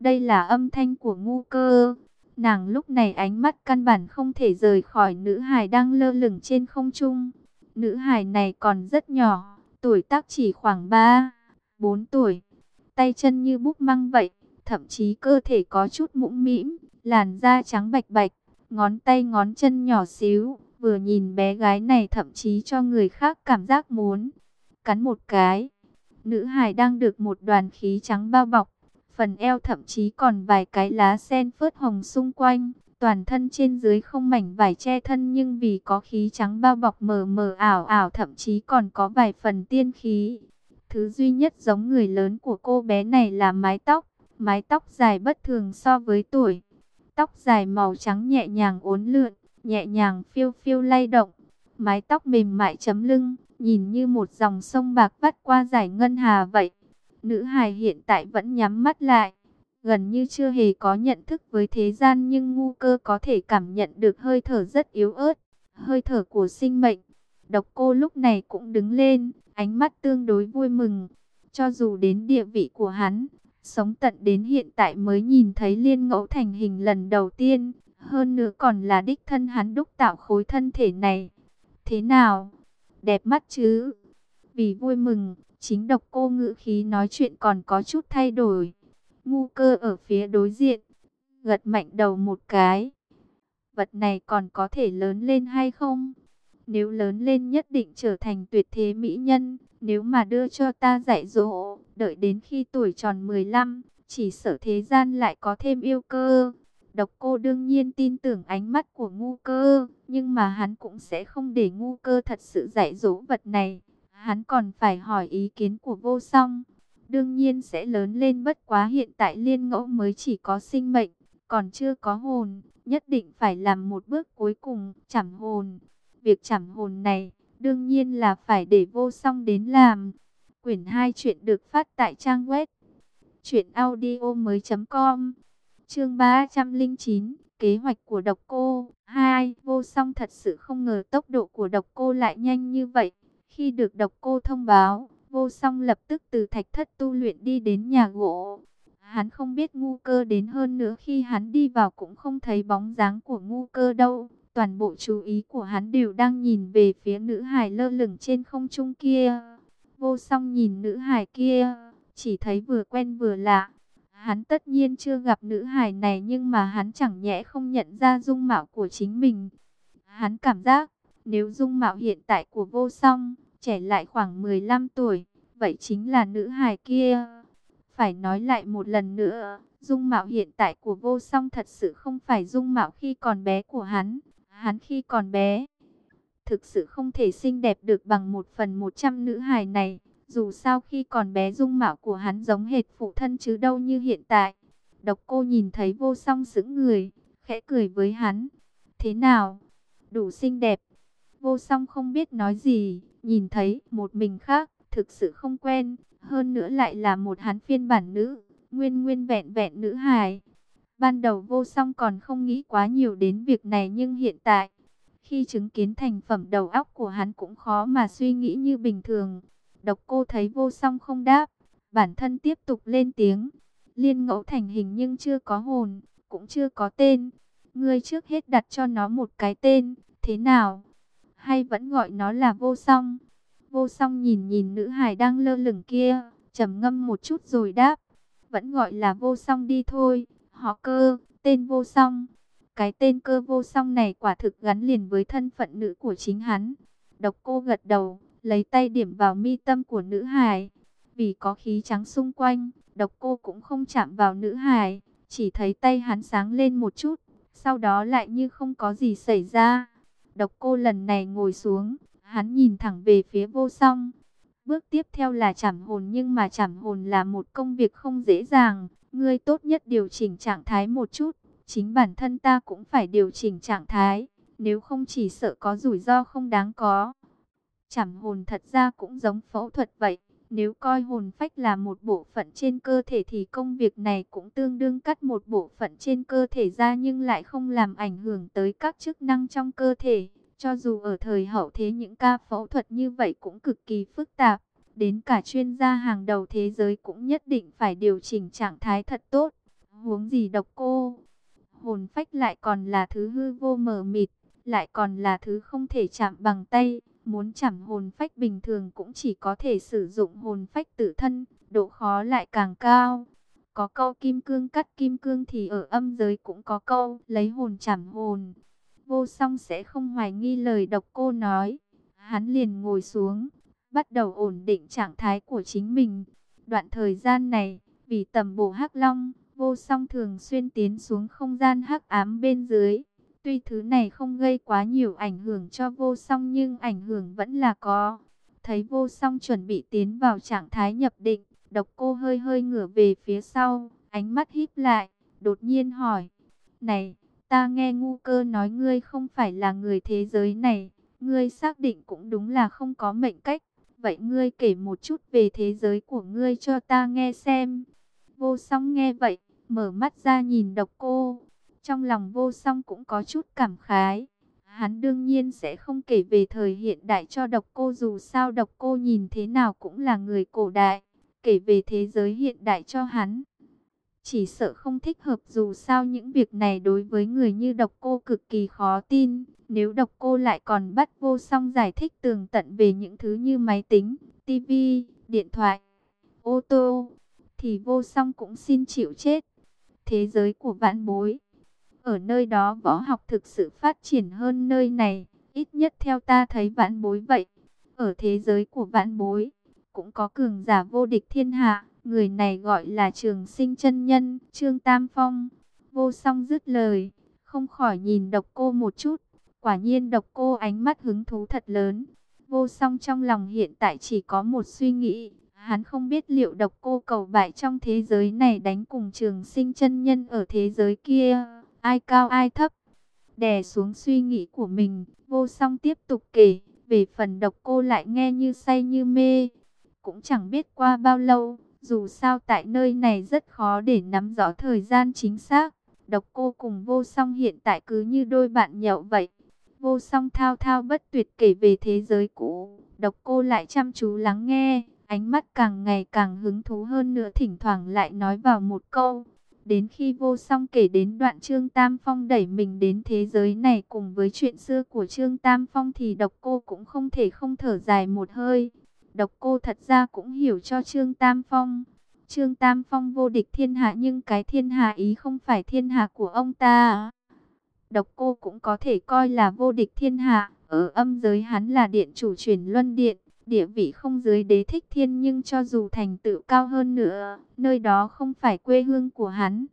Đây là âm thanh của ngu cơ. Nàng lúc này ánh mắt căn bản không thể rời khỏi nữ hài đang lơ lửng trên không trung. Nữ hài này còn rất nhỏ, tuổi tác chỉ khoảng 3, 4 tuổi. Tay chân như búp măng vậy, thậm chí cơ thể có chút mũm mĩm, làn da trắng bạch bạch, ngón tay ngón chân nhỏ xíu. Vừa nhìn bé gái này thậm chí cho người khác cảm giác muốn cắn một cái. Nữ hài đang được một đoàn khí trắng bao bọc, phần eo thậm chí còn vài cái lá sen phớt hồng xung quanh. Toàn thân trên dưới không mảnh vải che thân nhưng vì có khí trắng bao bọc mờ mờ ảo ảo thậm chí còn có vài phần tiên khí. Thứ duy nhất giống người lớn của cô bé này là mái tóc, mái tóc dài bất thường so với tuổi. Tóc dài màu trắng nhẹ nhàng uốn lượn, nhẹ nhàng phiêu phiêu lay động. Mái tóc mềm mại chấm lưng, nhìn như một dòng sông bạc vắt qua giải ngân hà vậy. Nữ hài hiện tại vẫn nhắm mắt lại, gần như chưa hề có nhận thức với thế gian nhưng ngu cơ có thể cảm nhận được hơi thở rất yếu ớt, hơi thở của sinh mệnh. Độc cô lúc này cũng đứng lên, ánh mắt tương đối vui mừng. Cho dù đến địa vị của hắn, sống tận đến hiện tại mới nhìn thấy liên ngẫu thành hình lần đầu tiên, hơn nữa còn là đích thân hắn đúc tạo khối thân thể này. Thế nào? Đẹp mắt chứ? Vì vui mừng, chính độc cô ngữ khí nói chuyện còn có chút thay đổi. Ngu cơ ở phía đối diện, gật mạnh đầu một cái. Vật này còn có thể lớn lên hay không? Nếu lớn lên nhất định trở thành tuyệt thế mỹ nhân. Nếu mà đưa cho ta dạy dỗ, đợi đến khi tuổi tròn 15, chỉ sợ thế gian lại có thêm yêu cơ. Độc cô đương nhiên tin tưởng ánh mắt của ngu cơ, nhưng mà hắn cũng sẽ không để ngu cơ thật sự dạy dỗ vật này. Hắn còn phải hỏi ý kiến của vô song. Đương nhiên sẽ lớn lên bất quá hiện tại liên ngẫu mới chỉ có sinh mệnh, còn chưa có hồn. Nhất định phải làm một bước cuối cùng, chảm hồn. Việc chảm hồn này, đương nhiên là phải để vô song đến làm. Quyển 2 chuyện được phát tại trang web chuyện audio mới.com Chương 309, kế hoạch của độc cô. Hai, vô song thật sự không ngờ tốc độ của độc cô lại nhanh như vậy. Khi được độc cô thông báo, vô song lập tức từ thạch thất tu luyện đi đến nhà gỗ. Hắn không biết ngu cơ đến hơn nữa khi hắn đi vào cũng không thấy bóng dáng của ngu cơ đâu. Toàn bộ chú ý của hắn đều đang nhìn về phía nữ hài lơ lửng trên không trung kia. Vô song nhìn nữ hài kia, chỉ thấy vừa quen vừa lạ. Hắn tất nhiên chưa gặp nữ hài này nhưng mà hắn chẳng nhẽ không nhận ra dung mạo của chính mình. Hắn cảm giác, nếu dung mạo hiện tại của vô song, trẻ lại khoảng 15 tuổi, vậy chính là nữ hài kia. Phải nói lại một lần nữa, dung mạo hiện tại của vô song thật sự không phải dung mạo khi còn bé của hắn. Hắn khi còn bé, thực sự không thể xinh đẹp được bằng một phần một trăm nữ hài này. Dù sao khi còn bé dung mạo của hắn giống hệt phụ thân chứ đâu như hiện tại. Độc cô nhìn thấy vô song sững người, khẽ cười với hắn. Thế nào? Đủ xinh đẹp. Vô song không biết nói gì, nhìn thấy một mình khác, thực sự không quen. Hơn nữa lại là một hắn phiên bản nữ, nguyên nguyên vẹn vẹn nữ hài. Ban đầu vô song còn không nghĩ quá nhiều đến việc này nhưng hiện tại, khi chứng kiến thành phẩm đầu óc của hắn cũng khó mà suy nghĩ như bình thường. Độc cô thấy vô song không đáp, bản thân tiếp tục lên tiếng. Liên ngẫu thành hình nhưng chưa có hồn, cũng chưa có tên. Ngươi trước hết đặt cho nó một cái tên, thế nào? Hay vẫn gọi nó là vô song? Vô song nhìn nhìn nữ hài đang lơ lửng kia, trầm ngâm một chút rồi đáp. Vẫn gọi là vô song đi thôi, họ cơ, tên vô song. Cái tên cơ vô song này quả thực gắn liền với thân phận nữ của chính hắn. Độc cô gật đầu, lấy tay điểm vào mi tâm của nữ hài. Vì có khí trắng xung quanh, độc cô cũng không chạm vào nữ hài, chỉ thấy tay hắn sáng lên một chút, sau đó lại như không có gì xảy ra. Độc cô lần này ngồi xuống, hắn nhìn thẳng về phía vô song. Bước tiếp theo là chảm hồn nhưng mà chảm hồn là một công việc không dễ dàng. Ngươi tốt nhất điều chỉnh trạng thái một chút, chính bản thân ta cũng phải điều chỉnh trạng thái, nếu không chỉ sợ có rủi ro không đáng có. Chảm hồn thật ra cũng giống phẫu thuật vậy. Nếu coi hồn phách là một bộ phận trên cơ thể thì công việc này cũng tương đương cắt một bộ phận trên cơ thể ra nhưng lại không làm ảnh hưởng tới các chức năng trong cơ thể. Cho dù ở thời hậu thế những ca phẫu thuật như vậy cũng cực kỳ phức tạp. Đến cả chuyên gia hàng đầu thế giới cũng nhất định phải điều chỉnh trạng thái thật tốt. Huống gì độc cô? Hồn phách lại còn là thứ hư vô mờ mịt, lại còn là thứ không thể chạm bằng tay. Muốn chảm hồn phách bình thường cũng chỉ có thể sử dụng hồn phách tự thân, độ khó lại càng cao. Có câu kim cương cắt kim cương thì ở âm giới cũng có câu lấy hồn chảm hồn. Vô song sẽ không hoài nghi lời độc cô nói. Hắn liền ngồi xuống, bắt đầu ổn định trạng thái của chính mình. Đoạn thời gian này, vì tầm bổ hắc long, vô song thường xuyên tiến xuống không gian hắc ám bên dưới. Tuy thứ này không gây quá nhiều ảnh hưởng cho vô song nhưng ảnh hưởng vẫn là có. Thấy vô song chuẩn bị tiến vào trạng thái nhập định, độc cô hơi hơi ngửa về phía sau, ánh mắt híp lại, đột nhiên hỏi. Này, ta nghe ngu cơ nói ngươi không phải là người thế giới này, ngươi xác định cũng đúng là không có mệnh cách. Vậy ngươi kể một chút về thế giới của ngươi cho ta nghe xem. Vô song nghe vậy, mở mắt ra nhìn độc cô. Trong lòng vô song cũng có chút cảm khái. Hắn đương nhiên sẽ không kể về thời hiện đại cho độc cô dù sao độc cô nhìn thế nào cũng là người cổ đại. Kể về thế giới hiện đại cho hắn. Chỉ sợ không thích hợp dù sao những việc này đối với người như độc cô cực kỳ khó tin. Nếu độc cô lại còn bắt vô song giải thích tường tận về những thứ như máy tính, tivi, điện thoại, ô tô, thì vô song cũng xin chịu chết. Thế giới của vạn bối. Ở nơi đó võ học thực sự phát triển hơn nơi này, ít nhất theo ta thấy vãn bối vậy. Ở thế giới của vãn bối, cũng có cường giả vô địch thiên hạ, người này gọi là trường sinh chân nhân, Trương Tam Phong. Vô song dứt lời, không khỏi nhìn độc cô một chút, quả nhiên độc cô ánh mắt hứng thú thật lớn. Vô song trong lòng hiện tại chỉ có một suy nghĩ, hắn không biết liệu độc cô cầu bại trong thế giới này đánh cùng trường sinh chân nhân ở thế giới kia, ai cao ai thấp. Đè xuống suy nghĩ của mình, vô song tiếp tục kể, về phần độc cô lại nghe như say như mê. Cũng chẳng biết qua bao lâu, dù sao tại nơi này rất khó để nắm rõ thời gian chính xác. Độc cô cùng vô song hiện tại cứ như đôi bạn nhậu vậy. Vô song thao thao bất tuyệt kể về thế giới cũ. Độc cô lại chăm chú lắng nghe. Ánh mắt càng ngày càng hứng thú hơn nữa thỉnh thoảng lại nói vào một câu. Đến khi vô song kể đến đoạn Trương Tam Phong đẩy mình đến thế giới này cùng với chuyện xưa của Trương Tam Phong thì độc cô cũng không thể không thở dài một hơi. Độc cô thật ra cũng hiểu cho Trương Tam Phong. Trương Tam Phong vô địch thiên hạ nhưng cái thiên hạ ý không phải thiên hạ của ông ta. Độc cô cũng có thể coi là vô địch thiên hạ. Ở âm giới hắn là điện chủ truyền luân điện. Địa vị không dưới đế thích thiên nhưng cho dù thành tựu cao hơn nữa, nơi đó không phải quê hương của hắn.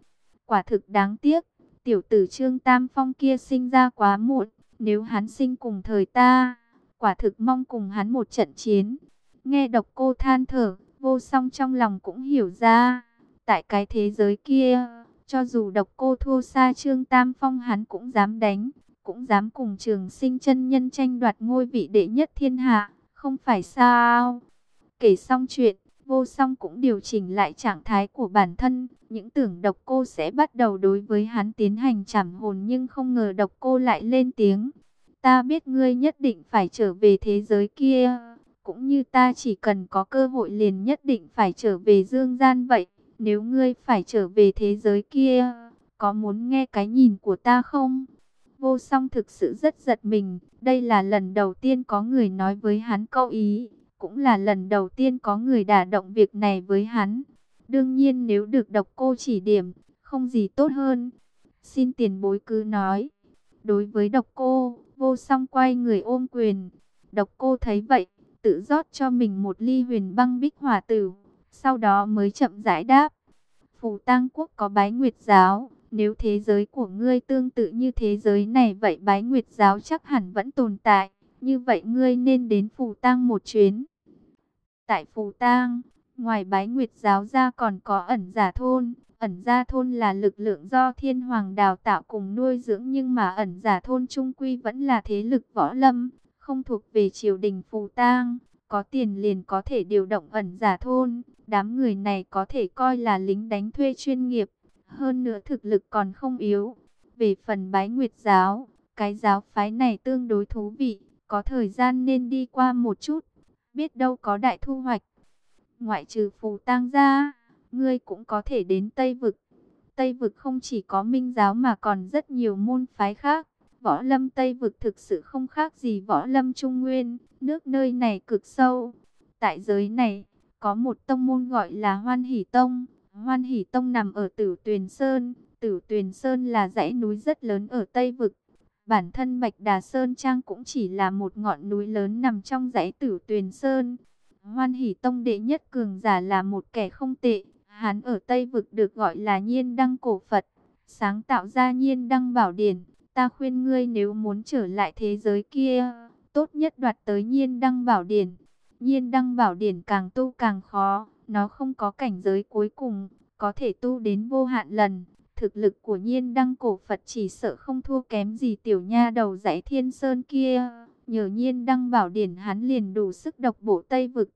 Quả thực đáng tiếc, tiểu tử Trương Tam Phong kia sinh ra quá muộn, nếu hắn sinh cùng thời ta, quả thực mong cùng hắn một trận chiến. Nghe độc cô than thở, vô song trong lòng cũng hiểu ra, tại cái thế giới kia, cho dù độc cô thua xa Trương Tam Phong hắn cũng dám đánh, cũng dám cùng trường sinh chân nhân tranh đoạt ngôi vị đệ nhất thiên hạ, không phải sao. Kể xong chuyện, vô song cũng điều chỉnh lại trạng thái của bản thân, những tưởng độc cô sẽ bắt đầu đối với hắn tiến hành trảm hồn nhưng không ngờ độc cô lại lên tiếng. Ta biết ngươi nhất định phải trở về thế giới kia cũng như ta chỉ cần có cơ hội liền nhất định phải trở về dương gian vậy. Nếu ngươi phải trở về thế giới kia, có muốn nghe cái nhìn của ta không? Vô song thực sự rất giật mình. Đây là lần đầu tiên có người nói với hắn câu ý. Cũng là lần đầu tiên có người đả động việc này với hắn. Đương nhiên nếu được độc cô chỉ điểm, không gì tốt hơn. Xin tiền bối cứ nói. Đối với độc cô, vô song quay người ôm quyền. Độc cô thấy vậy, tự rót cho mình một ly huyền băng bích hỏa tử, sau đó mới chậm rãi đáp. Phù Tăng Quốc có bái nguyệt giáo, nếu thế giới của ngươi tương tự như thế giới này vậy bái nguyệt giáo chắc hẳn vẫn tồn tại, như vậy ngươi nên đến Phù tang một chuyến. Tại Phù tang ngoài bái nguyệt giáo ra còn có ẩn giả thôn, ẩn gia thôn là lực lượng do thiên hoàng đào tạo cùng nuôi dưỡng nhưng mà ẩn giả thôn trung quy vẫn là thế lực võ lâm, không thuộc về triều đình phù tang, có tiền liền có thể điều động ẩn giả thôn, đám người này có thể coi là lính đánh thuê chuyên nghiệp, hơn nữa thực lực còn không yếu. Về phần bái nguyệt giáo, cái giáo phái này tương đối thú vị, có thời gian nên đi qua một chút, biết đâu có đại thu hoạch. Ngoại trừ phù tang ra, ngươi cũng có thể đến Tây Vực. Tây Vực không chỉ có minh giáo mà còn rất nhiều môn phái khác. Võ lâm Tây Vực thực sự không khác gì võ lâm Trung Nguyên, nước nơi này cực sâu. Tại giới này, có một tông môn gọi là Hoan Hỷ Tông. Hoan Hỷ Tông nằm ở Tử Tuyền Sơn. Tử Tuyền Sơn là dãy núi rất lớn ở Tây Vực. Bản thân Bạch Đà Sơn Trang cũng chỉ là một ngọn núi lớn nằm trong dãy Tử Tuyền Sơn. Hoan Hỷ Tông đệ nhất cường giả là một kẻ không tệ. Hán ở Tây Vực được gọi là Nhiên Đăng Cổ Phật, sáng tạo ra Nhiên Đăng Bảo Điển. Ta khuyên ngươi nếu muốn trở lại thế giới kia, tốt nhất đoạt tới Nhiên Đăng Bảo Điển. Nhiên Đăng Bảo Điển càng tu càng khó, nó không có cảnh giới cuối cùng, có thể tu đến vô hạn lần. Thực lực của Nhiên Đăng Cổ Phật chỉ sợ không thua kém gì tiểu nha đầu giải Thiên Sơn kia. Nhờ Nhiên Đăng Bảo Điển hắn liền đủ sức độc bộ Tây Vực.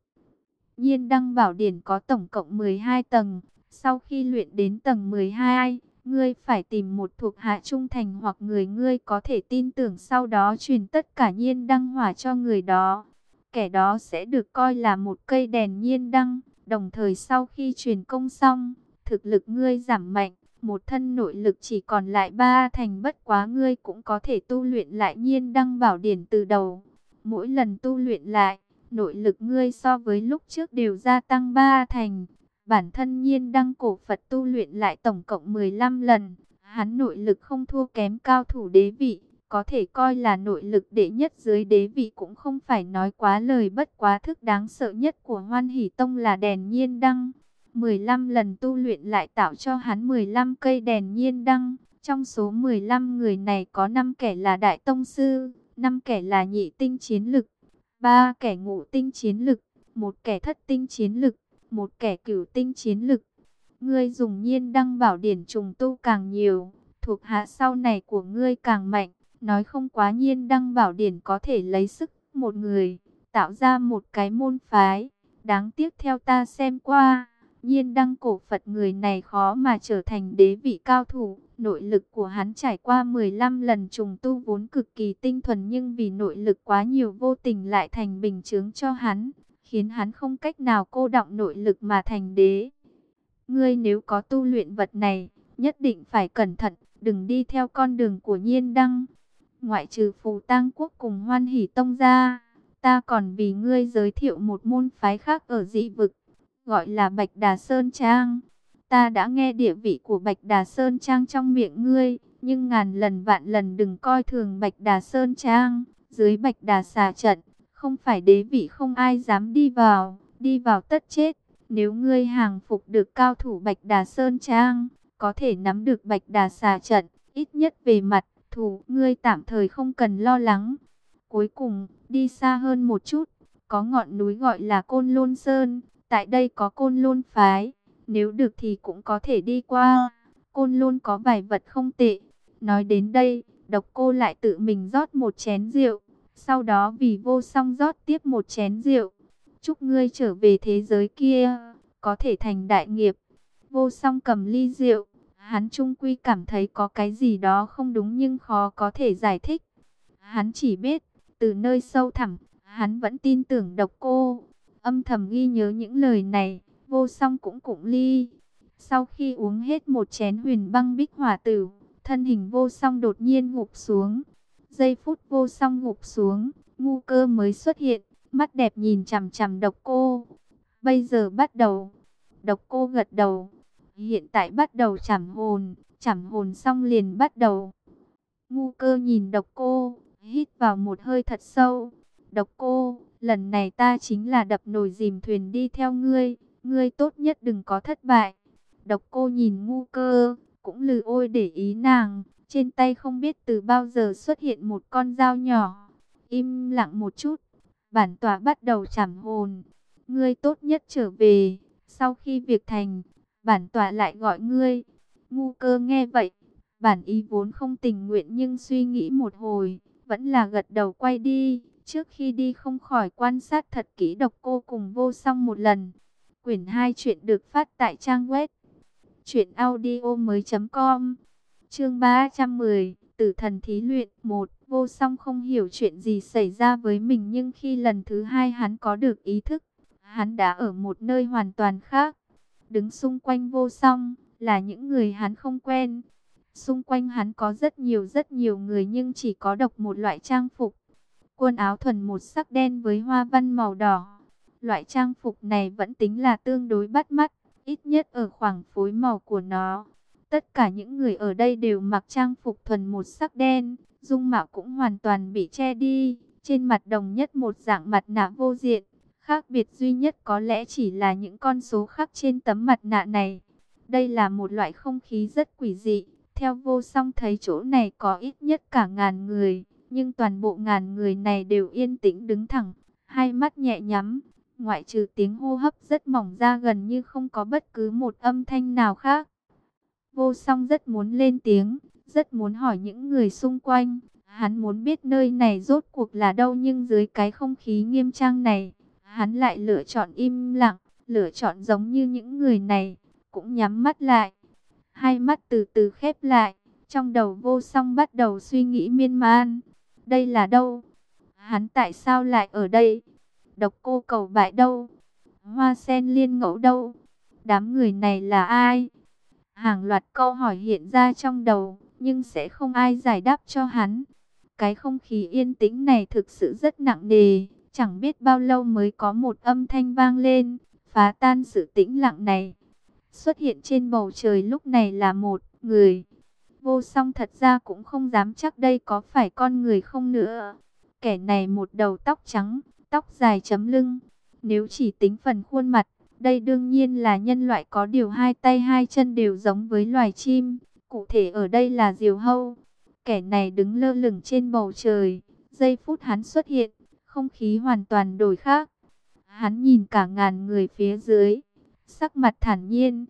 Nhiên Đăng Bảo Điển có tổng cộng 12 tầng. Sau khi luyện đến tầng 12, ngươi phải tìm một thuộc hạ trung thành hoặc người ngươi có thể tin tưởng sau đó truyền tất cả Nhiên Đăng hỏa cho người đó. Kẻ đó sẽ được coi là một cây đèn Nhiên Đăng. Đồng thời sau khi truyền công xong, thực lực ngươi giảm mạnh. Một thân nội lực chỉ còn lại ba thành bất quá ngươi cũng có thể tu luyện lại nhiên đăng bảo điển từ đầu. Mỗi lần tu luyện lại, nội lực ngươi so với lúc trước đều gia tăng ba thành. Bản thân nhiên đăng cổ Phật tu luyện lại tổng cộng 15 lần. Hắn nội lực không thua kém cao thủ đế vị, có thể coi là nội lực đệ nhất dưới đế vị cũng không phải nói quá lời bất quá thức đáng sợ nhất của Hoan Hỷ Tông là đèn nhiên đăng. 15 lần tu luyện lại tạo cho hắn 15 cây đèn nhiên đăng. Trong số 15 người này có 5 kẻ là đại tông sư, 5 kẻ là nhị tinh chiến lực, ba kẻ ngũ tinh chiến lực, một kẻ thất tinh chiến lực, một kẻ cửu tinh chiến lực. Ngươi dùng nhiên đăng bảo điển trùng tu càng nhiều, thuộc hạ sau này của ngươi càng mạnh. Nói không quá nhiên đăng bảo điển có thể lấy sức một người, tạo ra một cái môn phái. Đáng tiếc theo ta xem qua, nhiên đăng cổ Phật người này khó mà trở thành đế vị cao thủ. Nội lực của hắn trải qua 15 lần trùng tu vốn cực kỳ tinh thuần nhưng vì nội lực quá nhiều vô tình lại thành bình chướng cho hắn, khiến hắn không cách nào cô động nội lực mà thành đế. Ngươi nếu có tu luyện vật này, nhất định phải cẩn thận, đừng đi theo con đường của nhiên đăng. Ngoại trừ phù tang quốc cùng hoan hỷ tông ra, ta còn vì ngươi giới thiệu một môn phái khác ở dị vực, gọi là Bạch Đà Sơn Trang. Ta đã nghe địa vị của Bạch Đà Sơn Trang trong miệng ngươi, nhưng ngàn lần vạn lần đừng coi thường Bạch Đà Sơn Trang. Dưới Bạch Đà xà trận, không phải đế vị không ai dám đi vào, đi vào tất chết. Nếu ngươi hàng phục được cao thủ Bạch Đà Sơn Trang, có thể nắm được Bạch Đà xà trận, ít nhất về mặt thủ, ngươi tạm thời không cần lo lắng. Cuối cùng, đi xa hơn một chút, có ngọn núi gọi là Côn Lôn Sơn, tại đây có Côn Lôn Phái nếu được thì cũng có thể đi qua. Côn lôn có vài vật không tệ. Nói đến đây, độc cô lại tự mình rót một chén rượu. Sau đó vì vô song rót tiếp một chén rượu. Chúc ngươi trở về thế giới kia, có thể thành đại nghiệp. Vô song cầm ly rượu. Hắn trung quy cảm thấy có cái gì đó không đúng nhưng khó có thể giải thích. Hắn chỉ biết, từ nơi sâu thẳm, hắn vẫn tin tưởng độc cô. Âm thầm ghi nhớ những lời này vô song cũng cũng ly. Sau khi uống hết một chén huyền băng bích hỏa tử, thân hình vô song đột nhiên ngục xuống. Giây phút vô song ngục xuống, ngu cơ mới xuất hiện, mắt đẹp nhìn chằm chằm độc cô. Bây giờ bắt đầu. Độc cô gật đầu. Hiện tại bắt đầu chảm hồn, chảm hồn xong liền bắt đầu. Ngu cơ nhìn độc cô, hít vào một hơi thật sâu. Độc cô, lần này ta chính là đập nồi dìm thuyền đi theo ngươi ngươi tốt nhất đừng có thất bại. Độc cô nhìn ngu cơ, cũng lừ ôi để ý nàng, trên tay không biết từ bao giờ xuất hiện một con dao nhỏ. Im lặng một chút, bản tòa bắt đầu chảm hồn. Ngươi tốt nhất trở về, sau khi việc thành, bản tọa lại gọi ngươi. Ngu cơ nghe vậy, bản ý vốn không tình nguyện nhưng suy nghĩ một hồi, vẫn là gật đầu quay đi. Trước khi đi không khỏi quan sát thật kỹ độc cô cùng vô song một lần. Quyển 2 chuyện được phát tại trang web truyện audio mới com Chương 310, Tử thần thí luyện 1, vô song không hiểu chuyện gì xảy ra với mình nhưng khi lần thứ hai hắn có được ý thức, hắn đã ở một nơi hoàn toàn khác. Đứng xung quanh vô song là những người hắn không quen. Xung quanh hắn có rất nhiều rất nhiều người nhưng chỉ có độc một loại trang phục. Quần áo thuần một sắc đen với hoa văn màu đỏ. Loại trang phục này vẫn tính là tương đối bắt mắt, ít nhất ở khoảng phối màu của nó. Tất cả những người ở đây đều mặc trang phục thuần một sắc đen, dung mạo cũng hoàn toàn bị che đi. Trên mặt đồng nhất một dạng mặt nạ vô diện, khác biệt duy nhất có lẽ chỉ là những con số khác trên tấm mặt nạ này. Đây là một loại không khí rất quỷ dị, theo vô song thấy chỗ này có ít nhất cả ngàn người, nhưng toàn bộ ngàn người này đều yên tĩnh đứng thẳng, hai mắt nhẹ nhắm, ngoại trừ tiếng hô hấp rất mỏng ra gần như không có bất cứ một âm thanh nào khác. Vô song rất muốn lên tiếng, rất muốn hỏi những người xung quanh, hắn muốn biết nơi này rốt cuộc là đâu nhưng dưới cái không khí nghiêm trang này, hắn lại lựa chọn im lặng, lựa chọn giống như những người này, cũng nhắm mắt lại. Hai mắt từ từ khép lại, trong đầu vô song bắt đầu suy nghĩ miên man. Đây là đâu? Hắn tại sao lại ở đây? Độc cô cầu bại đâu? Hoa sen liên ngẫu đâu? Đám người này là ai? Hàng loạt câu hỏi hiện ra trong đầu, nhưng sẽ không ai giải đáp cho hắn. Cái không khí yên tĩnh này thực sự rất nặng nề, chẳng biết bao lâu mới có một âm thanh vang lên, phá tan sự tĩnh lặng này. Xuất hiện trên bầu trời lúc này là một người. Vô song thật ra cũng không dám chắc đây có phải con người không nữa. Kẻ này một đầu tóc trắng, tóc dài chấm lưng. Nếu chỉ tính phần khuôn mặt, đây đương nhiên là nhân loại có điều hai tay hai chân đều giống với loài chim. Cụ thể ở đây là diều hâu. Kẻ này đứng lơ lửng trên bầu trời. Giây phút hắn xuất hiện, không khí hoàn toàn đổi khác. Hắn nhìn cả ngàn người phía dưới, sắc mặt thản nhiên.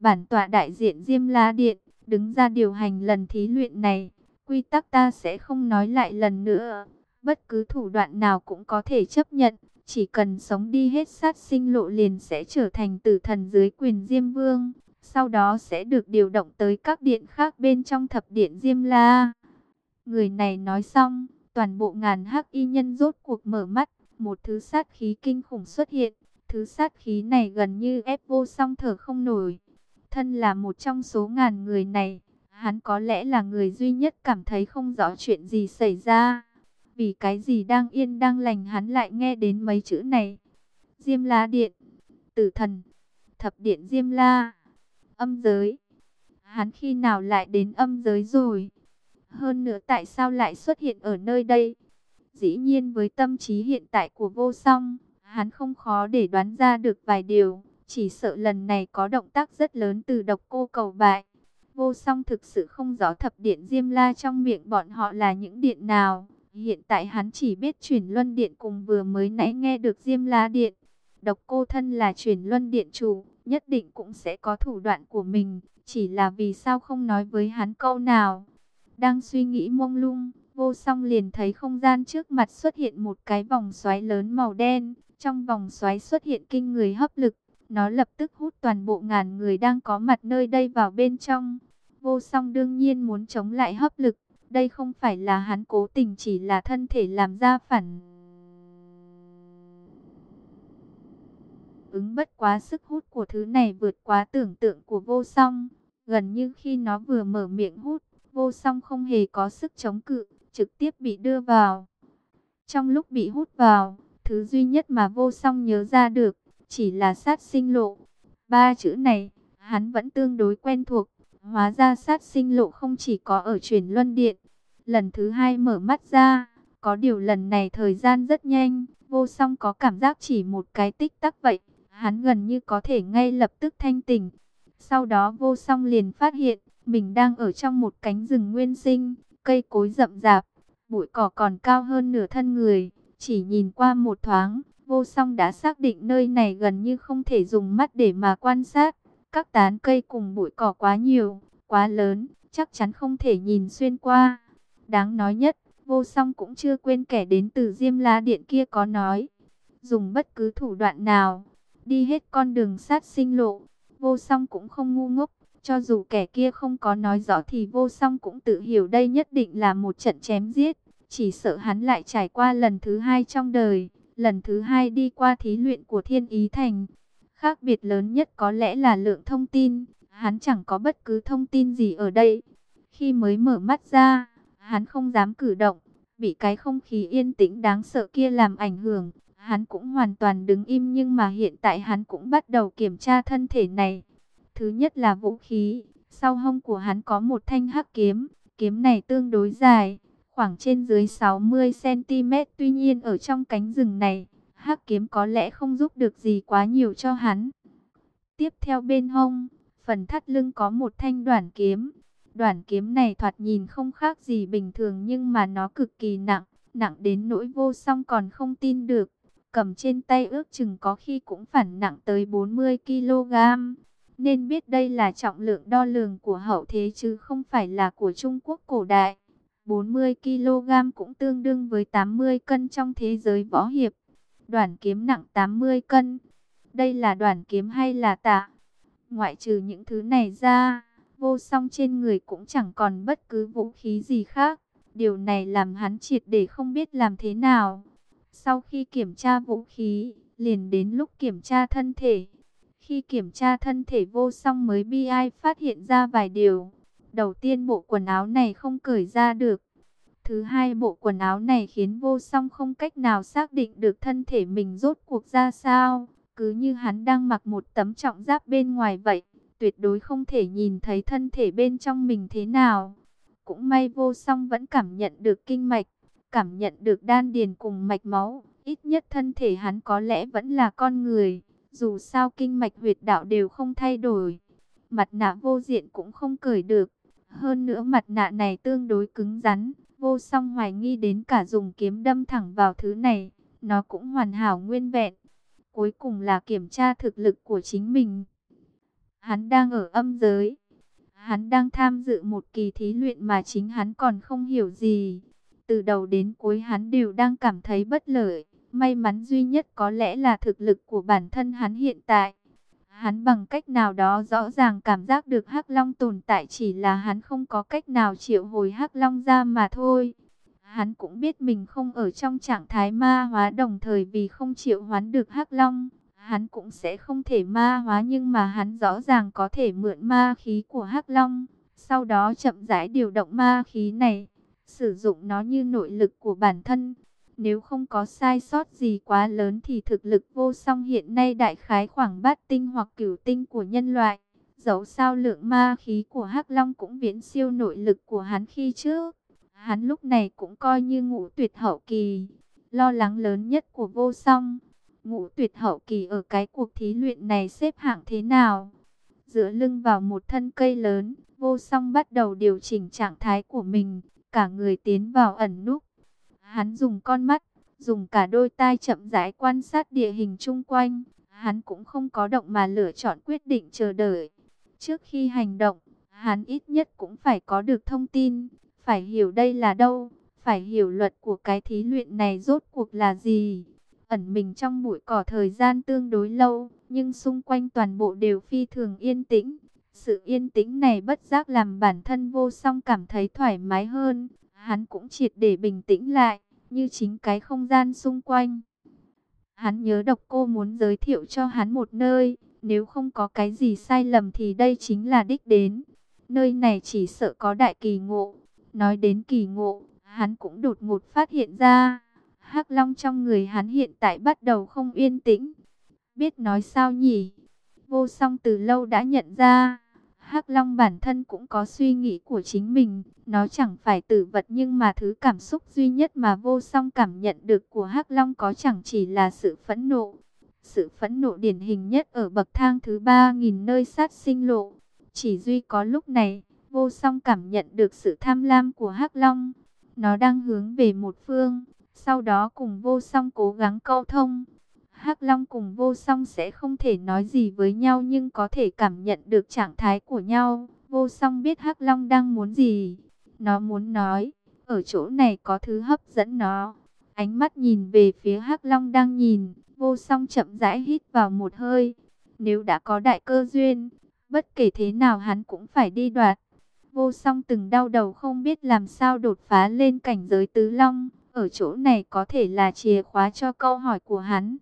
Bản tọa đại diện Diêm La Điện, đứng ra điều hành lần thí luyện này. Quy tắc ta sẽ không nói lại lần nữa. Bất cứ thủ đoạn nào cũng có thể chấp nhận. Chỉ cần sống đi hết sát sinh lộ liền sẽ trở thành tử thần dưới quyền Diêm Vương. Sau đó sẽ được điều động tới các điện khác bên trong thập điện Diêm La. Người này nói xong, toàn bộ ngàn hắc y nhân rốt cuộc mở mắt. Một thứ sát khí kinh khủng xuất hiện. Thứ sát khí này gần như ép vô song thở không nổi. Thân là một trong số ngàn người này, hắn có lẽ là người duy nhất cảm thấy không rõ chuyện gì xảy ra. Vì cái gì đang yên đang lành hắn lại nghe đến mấy chữ này. Diêm la điện, tử thần, thập điện Diêm la, âm giới. Hắn khi nào lại đến âm giới rồi? Hơn nữa tại sao lại xuất hiện ở nơi đây? Dĩ nhiên với tâm trí hiện tại của vô song, hắn không khó để đoán ra được vài điều. Chỉ sợ lần này có động tác rất lớn từ độc cô cầu bại. Vô song thực sự không rõ thập điện Diêm La trong miệng bọn họ là những điện nào. Hiện tại hắn chỉ biết chuyển luân điện cùng vừa mới nãy nghe được Diêm La điện. Độc cô thân là chuyển luân điện chủ, nhất định cũng sẽ có thủ đoạn của mình. Chỉ là vì sao không nói với hắn câu nào. Đang suy nghĩ mông lung, vô song liền thấy không gian trước mặt xuất hiện một cái vòng xoáy lớn màu đen. Trong vòng xoáy xuất hiện kinh người hấp lực. Nó lập tức hút toàn bộ ngàn người đang có mặt nơi đây vào bên trong. Vô song đương nhiên muốn chống lại hấp lực. Đây không phải là hắn cố tình chỉ là thân thể làm ra phản. Ứng bất quá sức hút của thứ này vượt quá tưởng tượng của vô song. Gần như khi nó vừa mở miệng hút, vô song không hề có sức chống cự, trực tiếp bị đưa vào. Trong lúc bị hút vào, thứ duy nhất mà vô song nhớ ra được, chỉ là sát sinh lộ. Ba chữ này, hắn vẫn tương đối quen thuộc. Hóa ra sát sinh lộ không chỉ có ở truyền luân điện. Lần thứ hai mở mắt ra, có điều lần này thời gian rất nhanh, vô song có cảm giác chỉ một cái tích tắc vậy. Hắn gần như có thể ngay lập tức thanh tỉnh. Sau đó vô song liền phát hiện, mình đang ở trong một cánh rừng nguyên sinh, cây cối rậm rạp, bụi cỏ còn cao hơn nửa thân người. Chỉ nhìn qua một thoáng, Vô song đã xác định nơi này gần như không thể dùng mắt để mà quan sát. Các tán cây cùng bụi cỏ quá nhiều, quá lớn, chắc chắn không thể nhìn xuyên qua. Đáng nói nhất, vô song cũng chưa quên kẻ đến từ Diêm La Điện kia có nói. Dùng bất cứ thủ đoạn nào, đi hết con đường sát sinh lộ, vô song cũng không ngu ngốc. Cho dù kẻ kia không có nói rõ thì vô song cũng tự hiểu đây nhất định là một trận chém giết. Chỉ sợ hắn lại trải qua lần thứ hai trong đời lần thứ hai đi qua thí luyện của Thiên Ý Thành. Khác biệt lớn nhất có lẽ là lượng thông tin. hắn chẳng có bất cứ thông tin gì ở đây. Khi mới mở mắt ra, hắn không dám cử động, bị cái không khí yên tĩnh đáng sợ kia làm ảnh hưởng. Hắn cũng hoàn toàn đứng im nhưng mà hiện tại hắn cũng bắt đầu kiểm tra thân thể này. Thứ nhất là vũ khí, sau hông của hắn có một thanh hắc kiếm, kiếm này tương đối dài, khoảng trên dưới 60cm. Tuy nhiên ở trong cánh rừng này, hắc kiếm có lẽ không giúp được gì quá nhiều cho hắn. Tiếp theo bên hông, phần thắt lưng có một thanh đoạn kiếm. Đoạn kiếm này thoạt nhìn không khác gì bình thường nhưng mà nó cực kỳ nặng, nặng đến nỗi vô song còn không tin được. Cầm trên tay ước chừng có khi cũng phản nặng tới 40kg. Nên biết đây là trọng lượng đo lường của hậu thế chứ không phải là của Trung Quốc cổ đại. 40kg cũng tương đương với 80 cân trong thế giới võ hiệp. Đoàn kiếm nặng 80 cân. Đây là đoàn kiếm hay là tạ? Ngoại trừ những thứ này ra, vô song trên người cũng chẳng còn bất cứ vũ khí gì khác. Điều này làm hắn triệt để không biết làm thế nào. Sau khi kiểm tra vũ khí, liền đến lúc kiểm tra thân thể. Khi kiểm tra thân thể vô song mới bi ai phát hiện ra vài điều. Đầu tiên, bộ quần áo này không cởi ra được. Thứ hai, bộ quần áo này khiến vô song không cách nào xác định được thân thể mình rốt cuộc ra sao. Cứ như hắn đang mặc một tấm trọng giáp bên ngoài vậy. Tuyệt đối không thể nhìn thấy thân thể bên trong mình thế nào. Cũng may vô song vẫn cảm nhận được kinh mạch. Cảm nhận được đan điền cùng mạch máu. Ít nhất thân thể hắn có lẽ vẫn là con người. Dù sao kinh mạch huyệt đạo đều không thay đổi. Mặt nạ vô diện cũng không cởi được. Hơn nữa mặt nạ này tương đối cứng rắn. Vô song hoài nghi đến cả dùng kiếm đâm thẳng vào thứ này. Nó cũng hoàn hảo nguyên vẹn. Cuối cùng là kiểm tra thực lực của chính mình. Hắn đang ở âm giới. Hắn đang tham dự một kỳ thí luyện mà chính hắn còn không hiểu gì. Từ đầu đến cuối hắn đều đang cảm thấy bất lợi. May mắn duy nhất có lẽ là thực lực của bản thân hắn hiện tại. Hắn bằng cách nào đó rõ ràng cảm giác được Hắc Long tồn tại chỉ là hắn không có cách nào triệu hồi Hắc Long ra mà thôi. Hắn cũng biết mình không ở trong trạng thái ma hóa đồng thời vì không triệu hoán được Hắc Long. Hắn cũng sẽ không thể ma hóa nhưng mà hắn rõ ràng có thể mượn ma khí của Hắc Long. Sau đó chậm rãi điều động ma khí này, sử dụng nó như nội lực của bản thân. Nếu không có sai sót gì quá lớn thì thực lực vô song hiện nay đại khái khoảng bát tinh hoặc cửu tinh của nhân loại. Dẫu sao lượng ma khí của Hắc Long cũng viễn siêu nội lực của hắn khi trước. Hắn lúc này cũng coi như ngũ tuyệt hậu kỳ. Lo lắng lớn nhất của vô song. Ngũ tuyệt hậu kỳ ở cái cuộc thí luyện này xếp hạng thế nào? Dựa lưng vào một thân cây lớn, vô song bắt đầu điều chỉnh trạng thái của mình. Cả người tiến vào ẩn núp Hắn dùng con mắt, dùng cả đôi tai chậm rãi quan sát địa hình chung quanh. Hắn cũng không có động mà lựa chọn quyết định chờ đợi. Trước khi hành động, hắn ít nhất cũng phải có được thông tin, phải hiểu đây là đâu, phải hiểu luật của cái thí luyện này rốt cuộc là gì. Ẩn mình trong bụi cỏ thời gian tương đối lâu, nhưng xung quanh toàn bộ đều phi thường yên tĩnh. Sự yên tĩnh này bất giác làm bản thân vô song cảm thấy thoải mái hơn, hắn cũng triệt để bình tĩnh lại, như chính cái không gian xung quanh. Hắn nhớ độc cô muốn giới thiệu cho hắn một nơi, nếu không có cái gì sai lầm thì đây chính là đích đến. Nơi này chỉ sợ có đại kỳ ngộ. Nói đến kỳ ngộ, hắn cũng đột ngột phát hiện ra. hắc Long trong người hắn hiện tại bắt đầu không yên tĩnh. Biết nói sao nhỉ? Vô song từ lâu đã nhận ra Hắc Long bản thân cũng có suy nghĩ của chính mình, nó chẳng phải tử vật nhưng mà thứ cảm xúc duy nhất mà vô song cảm nhận được của Hắc Long có chẳng chỉ là sự phẫn nộ. Sự phẫn nộ điển hình nhất ở bậc thang thứ ba nghìn nơi sát sinh lộ. Chỉ duy có lúc này, vô song cảm nhận được sự tham lam của Hắc Long. Nó đang hướng về một phương, sau đó cùng vô song cố gắng câu thông. Hắc Long cùng Vô Song sẽ không thể nói gì với nhau nhưng có thể cảm nhận được trạng thái của nhau. Vô Song biết Hắc Long đang muốn gì. Nó muốn nói, ở chỗ này có thứ hấp dẫn nó. Ánh mắt nhìn về phía Hắc Long đang nhìn, Vô Song chậm rãi hít vào một hơi. Nếu đã có đại cơ duyên, bất kể thế nào hắn cũng phải đi đoạt. Vô Song từng đau đầu không biết làm sao đột phá lên cảnh giới tứ long. Ở chỗ này có thể là chìa khóa cho câu hỏi của hắn.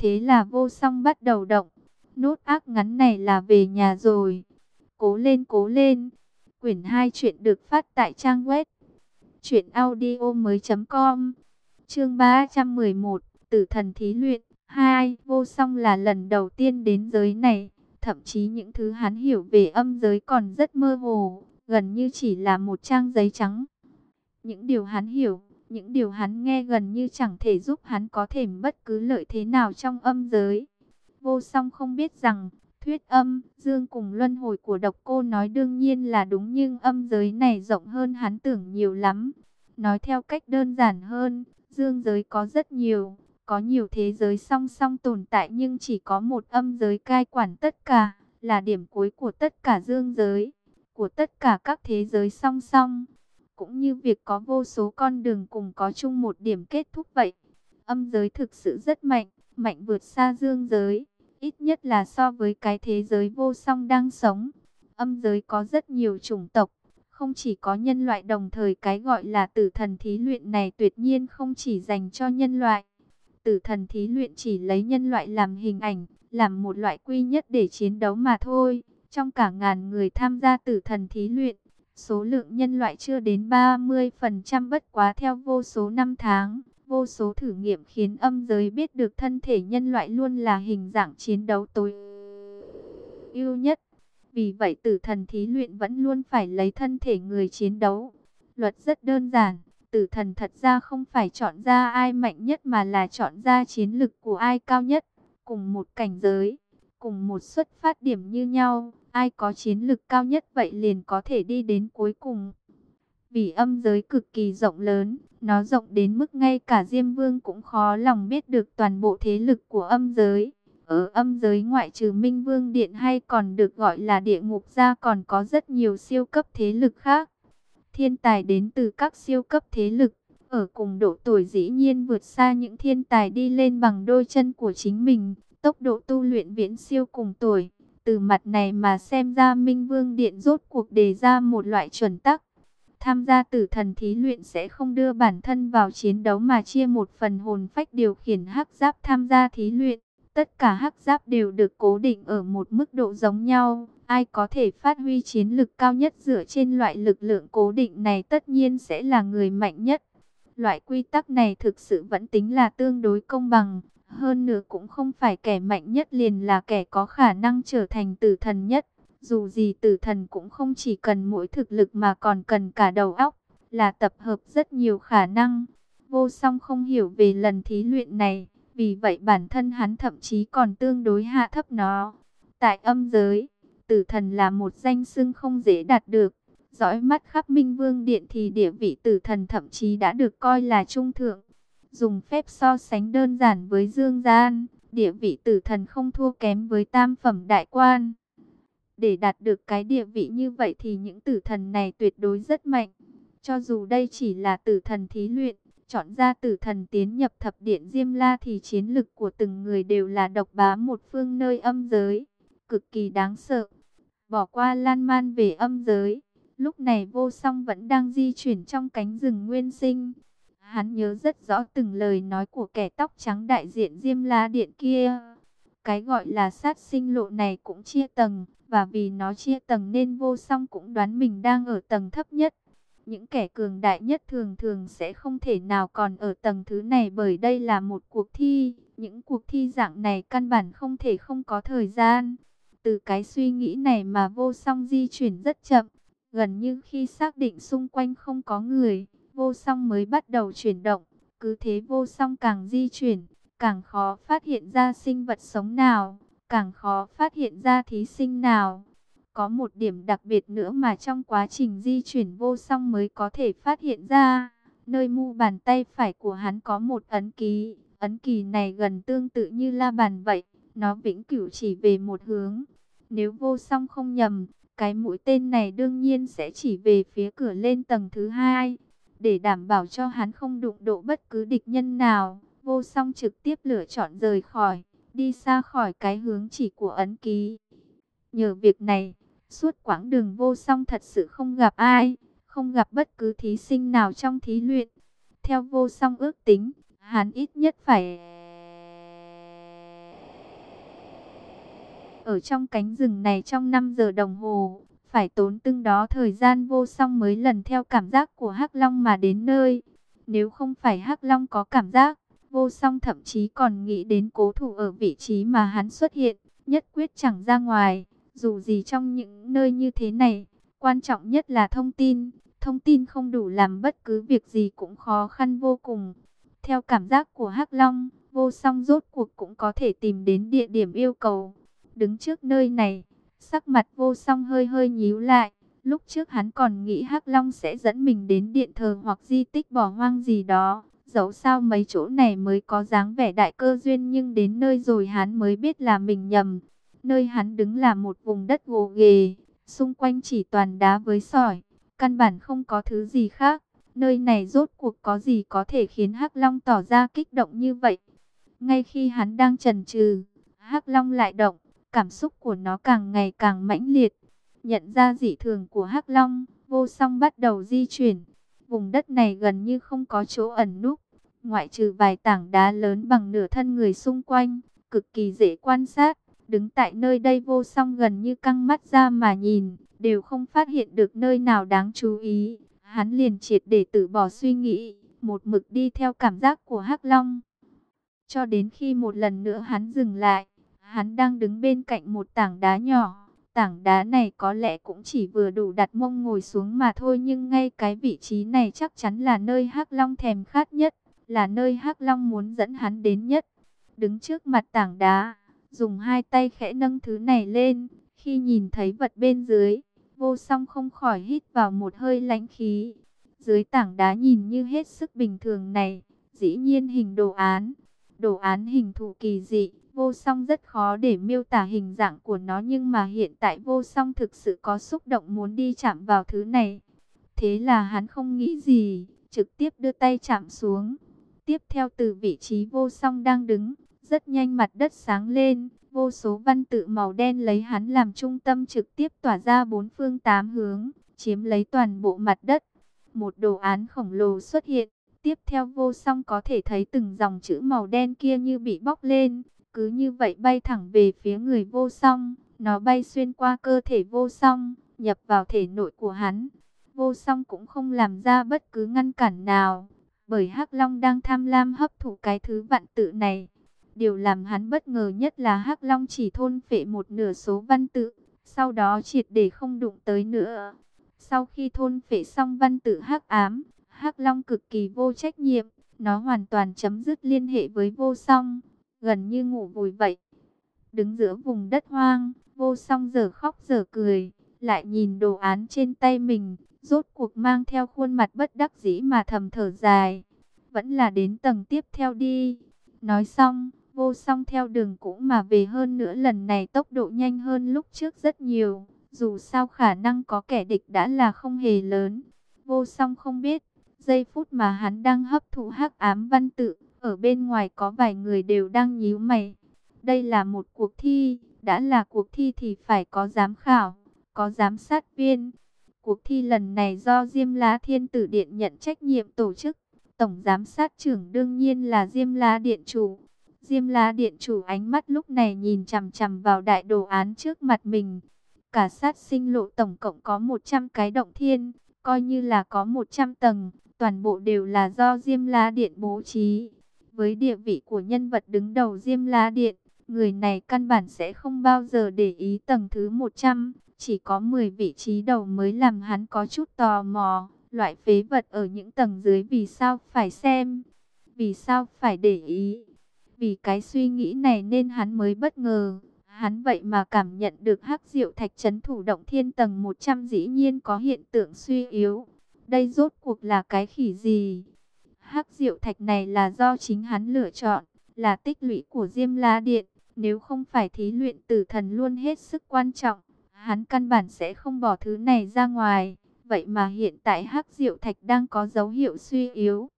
Thế là vô song bắt đầu động. Nốt ác ngắn này là về nhà rồi. Cố lên cố lên. Quyển 2 chuyện được phát tại trang web chuyện audio mới com Chương 311, Tử thần thí luyện 2, vô song là lần đầu tiên đến giới này, thậm chí những thứ hắn hiểu về âm giới còn rất mơ hồ, gần như chỉ là một trang giấy trắng. Những điều hắn hiểu, những điều hắn nghe gần như chẳng thể giúp hắn có thể bất cứ lợi thế nào trong âm giới. Vô song không biết rằng, thuyết âm, dương cùng luân hồi của độc cô nói đương nhiên là đúng nhưng âm giới này rộng hơn hắn tưởng nhiều lắm. Nói theo cách đơn giản hơn, dương giới có rất nhiều, có nhiều thế giới song song tồn tại nhưng chỉ có một âm giới cai quản tất cả, là điểm cuối của tất cả dương giới, của tất cả các thế giới song song. Cũng như việc có vô số con đường cùng có chung một điểm kết thúc vậy. Âm giới thực sự rất mạnh, mạnh vượt xa dương giới, ít nhất là so với cái thế giới vô song đang sống. Âm giới có rất nhiều chủng tộc, không chỉ có nhân loại đồng thời cái gọi là tử thần thí luyện này tuyệt nhiên không chỉ dành cho nhân loại. Tử thần thí luyện chỉ lấy nhân loại làm hình ảnh, làm một loại quy nhất để chiến đấu mà thôi. Trong cả ngàn người tham gia tử thần thí luyện, số lượng nhân loại chưa đến 30% bất quá theo vô số năm tháng. Vô số thử nghiệm khiến âm giới biết được thân thể nhân loại luôn là hình dạng chiến đấu tối ưu nhất. Vì vậy tử thần thí luyện vẫn luôn phải lấy thân thể người chiến đấu. Luật rất đơn giản, tử thần thật ra không phải chọn ra ai mạnh nhất mà là chọn ra chiến lực của ai cao nhất. Cùng một cảnh giới, cùng một xuất phát điểm như nhau, ai có chiến lực cao nhất vậy liền có thể đi đến cuối cùng. Vì âm giới cực kỳ rộng lớn, nó rộng đến mức ngay cả Diêm Vương cũng khó lòng biết được toàn bộ thế lực của âm giới. Ở âm giới ngoại trừ Minh Vương Điện hay còn được gọi là địa ngục ra còn có rất nhiều siêu cấp thế lực khác. Thiên tài đến từ các siêu cấp thế lực, ở cùng độ tuổi dĩ nhiên vượt xa những thiên tài đi lên bằng đôi chân của chính mình, tốc độ tu luyện viễn siêu cùng tuổi. Từ mặt này mà xem ra Minh Vương Điện rốt cuộc đề ra một loại chuẩn tắc. Tham gia tử thần thí luyện sẽ không đưa bản thân vào chiến đấu mà chia một phần hồn phách điều khiển hắc giáp tham gia thí luyện. Tất cả hắc giáp đều được cố định ở một mức độ giống nhau. Ai có thể phát huy chiến lực cao nhất dựa trên loại lực lượng cố định này tất nhiên sẽ là người mạnh nhất. Loại quy tắc này thực sự vẫn tính là tương đối công bằng. Hơn nữa cũng không phải kẻ mạnh nhất liền là kẻ có khả năng trở thành tử thần nhất. Dù gì tử thần cũng không chỉ cần mỗi thực lực mà còn cần cả đầu óc, là tập hợp rất nhiều khả năng. Vô song không hiểu về lần thí luyện này, vì vậy bản thân hắn thậm chí còn tương đối hạ thấp nó. Tại âm giới, tử thần là một danh xưng không dễ đạt được. Dõi mắt khắp minh vương điện thì địa vị tử thần thậm chí đã được coi là trung thượng. Dùng phép so sánh đơn giản với dương gian, địa vị tử thần không thua kém với tam phẩm đại quan. Để đạt được cái địa vị như vậy thì những tử thần này tuyệt đối rất mạnh. Cho dù đây chỉ là tử thần thí luyện, chọn ra tử thần tiến nhập thập điện Diêm La thì chiến lực của từng người đều là độc bá một phương nơi âm giới, cực kỳ đáng sợ. Bỏ qua lan man về âm giới, lúc này vô song vẫn đang di chuyển trong cánh rừng nguyên sinh. Hắn nhớ rất rõ từng lời nói của kẻ tóc trắng đại diện Diêm La Điện kia. Cái gọi là sát sinh lộ này cũng chia tầng, và vì nó chia tầng nên vô song cũng đoán mình đang ở tầng thấp nhất. Những kẻ cường đại nhất thường thường sẽ không thể nào còn ở tầng thứ này bởi đây là một cuộc thi. Những cuộc thi dạng này căn bản không thể không có thời gian. Từ cái suy nghĩ này mà vô song di chuyển rất chậm. Gần như khi xác định xung quanh không có người, vô song mới bắt đầu chuyển động. Cứ thế vô song càng di chuyển, càng khó phát hiện ra sinh vật sống nào càng khó phát hiện ra thí sinh nào. Có một điểm đặc biệt nữa mà trong quá trình di chuyển vô song mới có thể phát hiện ra. Nơi mu bàn tay phải của hắn có một ấn ký. Ấn ký này gần tương tự như la bàn vậy. Nó vĩnh cửu chỉ về một hướng. Nếu vô song không nhầm, cái mũi tên này đương nhiên sẽ chỉ về phía cửa lên tầng thứ hai. Để đảm bảo cho hắn không đụng độ bất cứ địch nhân nào, vô song trực tiếp lựa chọn rời khỏi đi xa khỏi cái hướng chỉ của ấn ký. Nhờ việc này, suốt quãng đường vô song thật sự không gặp ai, không gặp bất cứ thí sinh nào trong thí luyện. Theo vô song ước tính, hắn ít nhất phải... Ở trong cánh rừng này trong 5 giờ đồng hồ, phải tốn từng đó thời gian vô song mới lần theo cảm giác của Hắc Long mà đến nơi. Nếu không phải Hắc Long có cảm giác, vô song thậm chí còn nghĩ đến cố thủ ở vị trí mà hắn xuất hiện, nhất quyết chẳng ra ngoài. Dù gì trong những nơi như thế này, quan trọng nhất là thông tin. Thông tin không đủ làm bất cứ việc gì cũng khó khăn vô cùng. Theo cảm giác của Hắc Long, vô song rốt cuộc cũng có thể tìm đến địa điểm yêu cầu. Đứng trước nơi này, sắc mặt vô song hơi hơi nhíu lại. Lúc trước hắn còn nghĩ Hắc Long sẽ dẫn mình đến điện thờ hoặc di tích bỏ hoang gì đó. Dẫu sao mấy chỗ này mới có dáng vẻ đại cơ duyên nhưng đến nơi rồi hắn mới biết là mình nhầm. Nơi hắn đứng là một vùng đất gồ ghề, xung quanh chỉ toàn đá với sỏi, căn bản không có thứ gì khác. Nơi này rốt cuộc có gì có thể khiến Hắc Long tỏ ra kích động như vậy? Ngay khi hắn đang chần chừ, Hắc Long lại động, cảm xúc của nó càng ngày càng mãnh liệt. Nhận ra dị thường của Hắc Long, vô song bắt đầu di chuyển. Vùng đất này gần như không có chỗ ẩn núp, ngoại trừ vài tảng đá lớn bằng nửa thân người xung quanh, cực kỳ dễ quan sát. Đứng tại nơi đây vô song gần như căng mắt ra mà nhìn, đều không phát hiện được nơi nào đáng chú ý. Hắn liền triệt để từ bỏ suy nghĩ, một mực đi theo cảm giác của Hắc Long. Cho đến khi một lần nữa hắn dừng lại, hắn đang đứng bên cạnh một tảng đá nhỏ. Tảng đá này có lẽ cũng chỉ vừa đủ đặt mông ngồi xuống mà thôi nhưng ngay cái vị trí này chắc chắn là nơi Hắc Long thèm khát nhất, là nơi Hắc Long muốn dẫn hắn đến nhất. Đứng trước mặt tảng đá, dùng hai tay khẽ nâng thứ này lên, khi nhìn thấy vật bên dưới, vô song không khỏi hít vào một hơi lãnh khí. Dưới tảng đá nhìn như hết sức bình thường này, dĩ nhiên hình đồ án, đồ án hình thù kỳ dị, vô song rất khó để miêu tả hình dạng của nó nhưng mà hiện tại vô song thực sự có xúc động muốn đi chạm vào thứ này. Thế là hắn không nghĩ gì, trực tiếp đưa tay chạm xuống. Tiếp theo từ vị trí vô song đang đứng, rất nhanh mặt đất sáng lên, vô số văn tự màu đen lấy hắn làm trung tâm trực tiếp tỏa ra bốn phương tám hướng, chiếm lấy toàn bộ mặt đất. Một đồ án khổng lồ xuất hiện, tiếp theo vô song có thể thấy từng dòng chữ màu đen kia như bị bóc lên, cứ như vậy bay thẳng về phía người vô song, nó bay xuyên qua cơ thể vô song, nhập vào thể nội của hắn. Vô song cũng không làm ra bất cứ ngăn cản nào, bởi Hắc Long đang tham lam hấp thụ cái thứ vạn tự này. Điều làm hắn bất ngờ nhất là Hắc Long chỉ thôn phệ một nửa số văn tự, sau đó triệt để không đụng tới nữa. Sau khi thôn phệ xong văn tự Hắc ám, Hắc Long cực kỳ vô trách nhiệm, nó hoàn toàn chấm dứt liên hệ với vô song, gần như ngủ vùi vậy. Đứng giữa vùng đất hoang, vô song giờ khóc giờ cười, lại nhìn đồ án trên tay mình, rốt cuộc mang theo khuôn mặt bất đắc dĩ mà thầm thở dài. Vẫn là đến tầng tiếp theo đi. Nói xong, vô song theo đường cũ mà về hơn nữa lần này tốc độ nhanh hơn lúc trước rất nhiều. Dù sao khả năng có kẻ địch đã là không hề lớn. Vô song không biết, giây phút mà hắn đang hấp thụ hắc ám văn tự, ở bên ngoài có vài người đều đang nhíu mày. Đây là một cuộc thi, đã là cuộc thi thì phải có giám khảo, có giám sát viên. Cuộc thi lần này do Diêm Lá Thiên Tử Điện nhận trách nhiệm tổ chức. Tổng giám sát trưởng đương nhiên là Diêm Lá Điện Chủ. Diêm Lá Điện Chủ ánh mắt lúc này nhìn chằm chằm vào đại đồ án trước mặt mình. Cả sát sinh lộ tổng cộng có 100 cái động thiên, coi như là có 100 tầng, toàn bộ đều là do Diêm La Điện bố trí. Với địa vị của nhân vật đứng đầu Diêm La Điện, người này căn bản sẽ không bao giờ để ý tầng thứ 100, chỉ có 10 vị trí đầu mới làm hắn có chút tò mò. Loại phế vật ở những tầng dưới vì sao phải xem, vì sao phải để ý. Vì cái suy nghĩ này nên hắn mới bất ngờ. Hắn vậy mà cảm nhận được hắc diệu thạch chấn thủ động thiên tầng 100 dĩ nhiên có hiện tượng suy yếu. Đây rốt cuộc là cái khỉ gì? Hắc diệu thạch này là do chính hắn lựa chọn, là tích lũy của Diêm La Điện. Nếu không phải thí luyện tử thần luôn hết sức quan trọng, hắn căn bản sẽ không bỏ thứ này ra ngoài. Vậy mà hiện tại hắc diệu thạch đang có dấu hiệu suy yếu.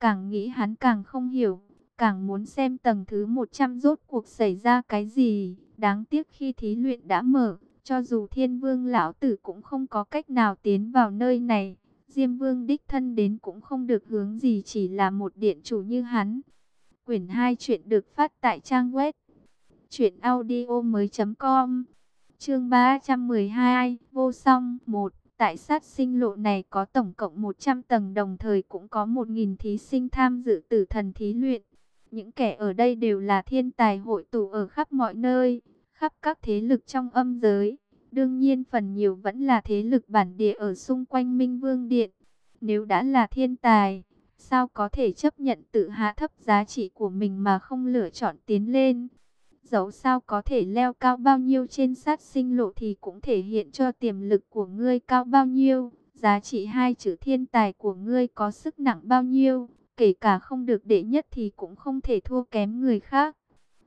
Càng nghĩ hắn càng không hiểu, càng muốn xem tầng thứ 100 rốt cuộc xảy ra cái gì. Đáng tiếc khi thí luyện đã mở, cho dù thiên vương lão tử cũng không có cách nào tiến vào nơi này. Diêm vương đích thân đến cũng không được hướng gì chỉ là một điện chủ như hắn. Quyển 2 chuyện được phát tại trang web chuyện audio mới.com Chương 312, vô song 1. Tại sát sinh lộ này có tổng cộng 100 tầng đồng thời cũng có 1.000 thí sinh tham dự tử thần thí luyện. Những kẻ ở đây đều là thiên tài hội tụ ở khắp mọi nơi, khắp các thế lực trong âm giới. Đương nhiên phần nhiều vẫn là thế lực bản địa ở xung quanh Minh Vương Điện. Nếu đã là thiên tài, sao có thể chấp nhận tự hạ thấp giá trị của mình mà không lựa chọn tiến lên? Dẫu sao có thể leo cao bao nhiêu trên sát sinh lộ thì cũng thể hiện cho tiềm lực của ngươi cao bao nhiêu. Giá trị hai chữ thiên tài của ngươi có sức nặng bao nhiêu. Kể cả không được đệ nhất thì cũng không thể thua kém người khác.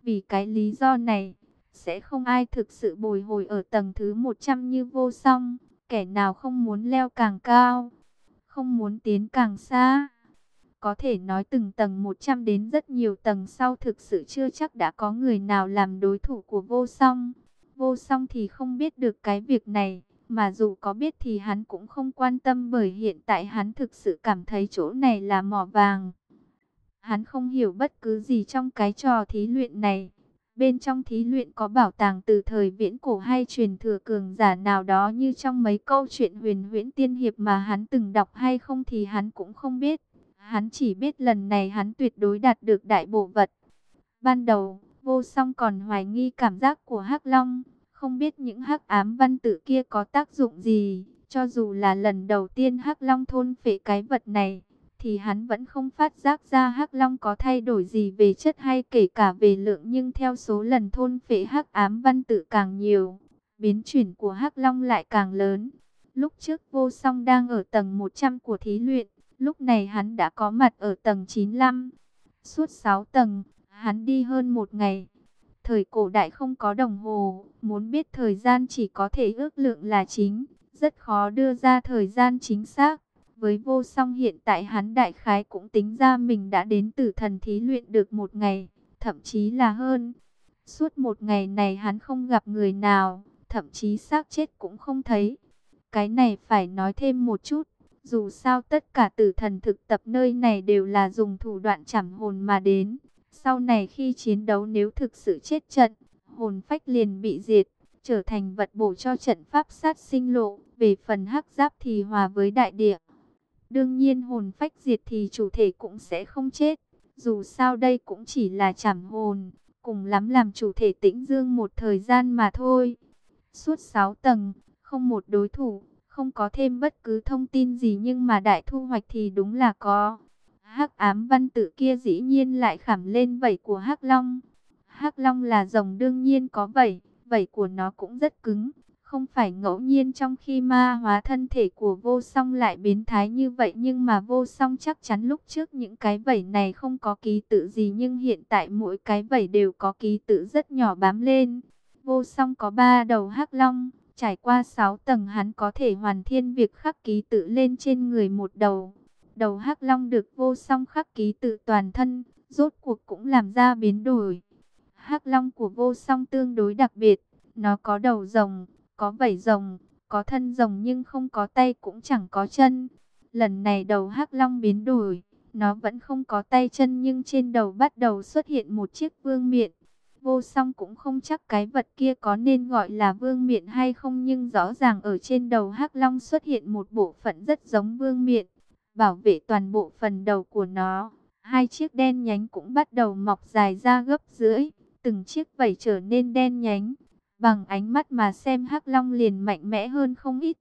Vì cái lý do này, sẽ không ai thực sự bồi hồi ở tầng thứ 100 như vô song. Kẻ nào không muốn leo càng cao, không muốn tiến càng xa. Có thể nói từng tầng 100 đến rất nhiều tầng sau thực sự chưa chắc đã có người nào làm đối thủ của vô song. Vô song thì không biết được cái việc này, mà dù có biết thì hắn cũng không quan tâm bởi hiện tại hắn thực sự cảm thấy chỗ này là mỏ vàng. Hắn không hiểu bất cứ gì trong cái trò thí luyện này. Bên trong thí luyện có bảo tàng từ thời viễn cổ hay truyền thừa cường giả nào đó như trong mấy câu chuyện huyền huyễn tiên hiệp mà hắn từng đọc hay không thì hắn cũng không biết. Hắn chỉ biết lần này hắn tuyệt đối đạt được đại bộ vật. Ban đầu, vô song còn hoài nghi cảm giác của hắc Long, không biết những hắc ám văn tự kia có tác dụng gì. Cho dù là lần đầu tiên hắc Long thôn phệ cái vật này, thì hắn vẫn không phát giác ra hắc Long có thay đổi gì về chất hay kể cả về lượng. Nhưng theo số lần thôn phệ hắc ám văn tự càng nhiều, biến chuyển của hắc Long lại càng lớn. Lúc trước vô song đang ở tầng 100 của thí luyện, Lúc này hắn đã có mặt ở tầng 95. Suốt 6 tầng, hắn đi hơn một ngày. Thời cổ đại không có đồng hồ, muốn biết thời gian chỉ có thể ước lượng là chính. Rất khó đưa ra thời gian chính xác. Với vô song hiện tại hắn đại khái cũng tính ra mình đã đến tử thần thí luyện được một ngày, thậm chí là hơn. Suốt một ngày này hắn không gặp người nào, thậm chí xác chết cũng không thấy. Cái này phải nói thêm một chút. Dù sao tất cả tử thần thực tập nơi này đều là dùng thủ đoạn chảm hồn mà đến. Sau này khi chiến đấu nếu thực sự chết trận, hồn phách liền bị diệt, trở thành vật bổ cho trận pháp sát sinh lộ. Về phần hắc giáp thì hòa với đại địa. Đương nhiên hồn phách diệt thì chủ thể cũng sẽ không chết. Dù sao đây cũng chỉ là chảm hồn, cùng lắm làm chủ thể tĩnh dương một thời gian mà thôi. Suốt 6 tầng, không một đối thủ, không có thêm bất cứ thông tin gì nhưng mà đại thu hoạch thì đúng là có. Hắc ám văn tự kia dĩ nhiên lại khảm lên vảy của Hắc Long. Hắc Long là rồng đương nhiên có vảy, vảy của nó cũng rất cứng. Không phải ngẫu nhiên trong khi ma hóa thân thể của vô song lại biến thái như vậy nhưng mà vô song chắc chắn lúc trước những cái vẩy này không có ký tự gì nhưng hiện tại mỗi cái vẩy đều có ký tự rất nhỏ bám lên. Vô song có ba đầu hắc long, Trải qua 6 tầng hắn có thể hoàn thiên việc khắc ký tự lên trên người một đầu. Đầu hắc long được vô song khắc ký tự toàn thân, rốt cuộc cũng làm ra biến đổi. Hắc long của vô song tương đối đặc biệt, nó có đầu rồng, có vảy rồng, có thân rồng nhưng không có tay cũng chẳng có chân. Lần này đầu hắc long biến đổi, nó vẫn không có tay chân nhưng trên đầu bắt đầu xuất hiện một chiếc vương miện. Vô song cũng không chắc cái vật kia có nên gọi là vương miện hay không nhưng rõ ràng ở trên đầu hắc long xuất hiện một bộ phận rất giống vương miện, bảo vệ toàn bộ phần đầu của nó. Hai chiếc đen nhánh cũng bắt đầu mọc dài ra gấp rưỡi, từng chiếc vảy trở nên đen nhánh. Bằng ánh mắt mà xem hắc long liền mạnh mẽ hơn không ít.